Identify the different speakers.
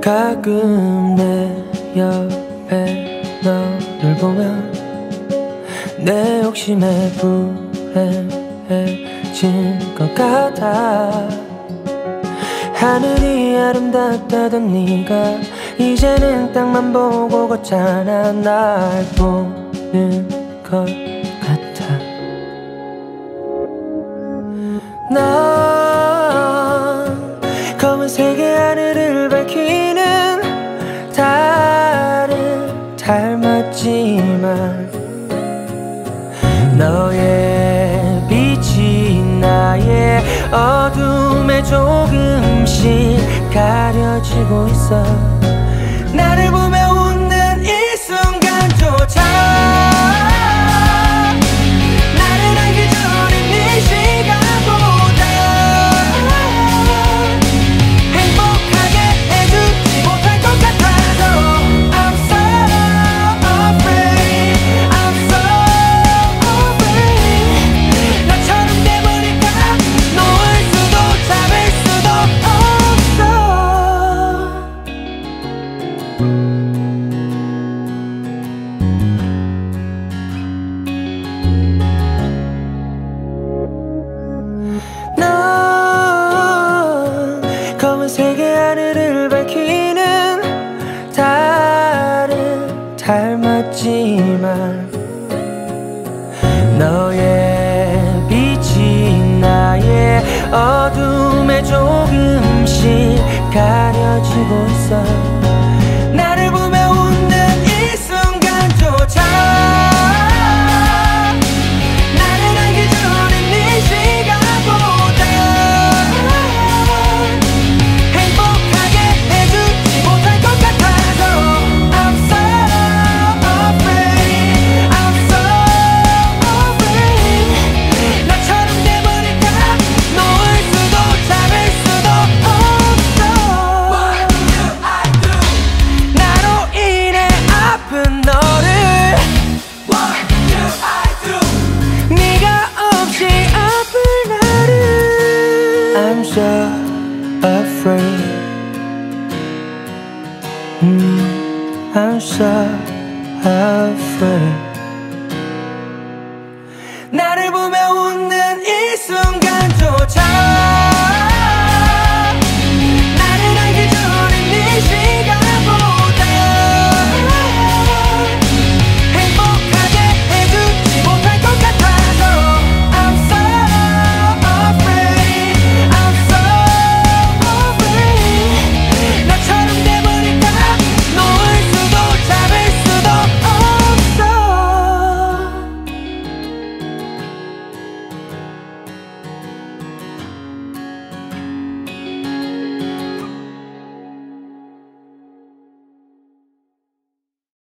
Speaker 1: 가끔 내 옆에 너를 보면 내 욕심에 불행해진 것 같아. 하늘이 아름답다던 네가 이제는 땅만 보고 걷잖아 날 보는 것 닮았지만 너의 빛이 나의 어둠에 조금씩 가려지고 있어. 나를 보며 닮았지만 너의 빛이 나의 어둠에 조금씩 가려지고 있어 I'm so afraid. 음, I'm so afraid